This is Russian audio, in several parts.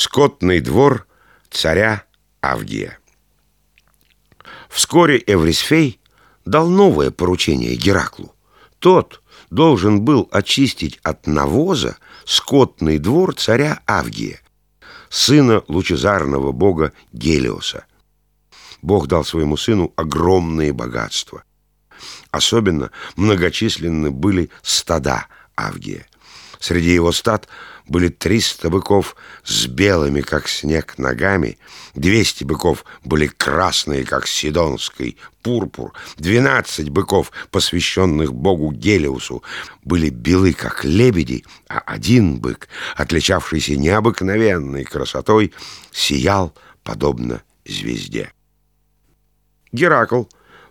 Скотный двор царя Авгия. Вскоре Эврисфей дал новое поручение Гераклу. Тот должен был очистить от навоза скотный двор царя Авгия, сына лучезарного бога Гелиоса. Бог дал своему сыну огромные богатства. Особенно многочисленны были стада Авгия. Среди его стад были 300 быков с белыми, как снег, ногами, 200 быков были красные, как сидонский пурпур, 12 быков, посвященных богу Гелиусу, были белы, как лебеди, а один бык, отличавшийся необыкновенной красотой, сиял, подобно звезде. Геракл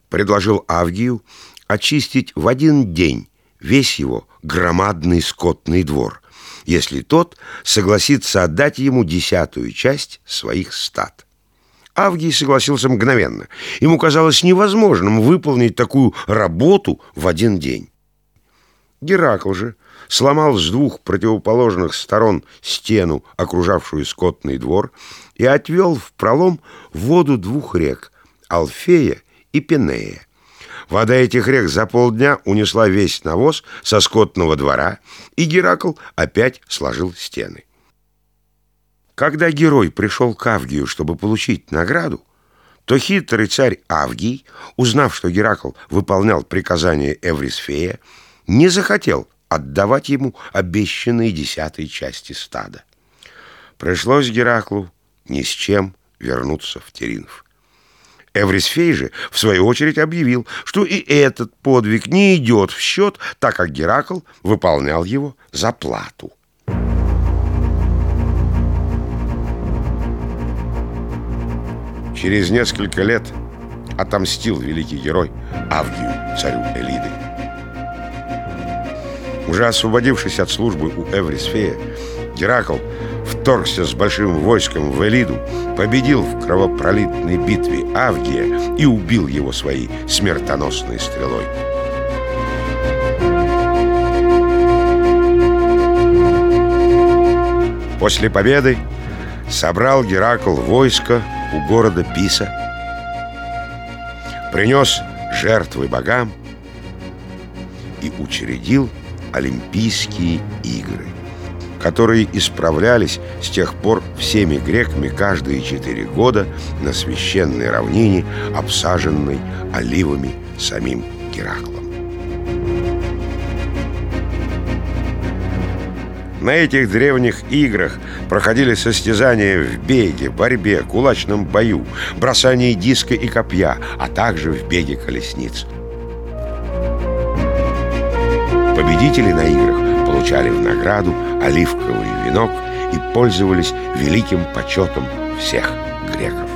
предложил Авгию очистить в один день весь его громадный скотный двор, если тот согласится отдать ему десятую часть своих стад. Авгий согласился мгновенно. Ему казалось невозможным выполнить такую работу в один день. Геракл же сломал с двух противоположных сторон стену, окружавшую скотный двор, и отвел в пролом воду двух рек – Алфея и Пенея. Вода этих рек за полдня унесла весь навоз со скотного двора, и Геракл опять сложил стены. Когда герой пришел к Авгию, чтобы получить награду, то хитрый царь Авгий, узнав, что Геракл выполнял приказания Эврисфея, не захотел отдавать ему обещанные десятой части стада. Пришлось Гераклу ни с чем вернуться в Теринов. Эврисфей же, в свою очередь, объявил, что и этот подвиг не идет в счет, так как Геракл выполнял его за плату. Через несколько лет отомстил великий герой Авгию, царю Элиды. Уже освободившись от службы у Эврисфея, Геракл вторгся с большим войском в Элиду, победил в кровопролитной битве Авгия и убил его своей смертоносной стрелой. После победы собрал Геракл войско у города Писа, принес жертвы богам и учредил Олимпийские игры которые исправлялись с тех пор всеми греками каждые четыре года на священной равнине, обсаженной оливами самим Гераклом. На этих древних играх проходили состязания в беге, борьбе, кулачном бою, бросании диска и копья, а также в беге колесниц. Победители на играх получали в награду оливковый венок и пользовались великим почетом всех греков.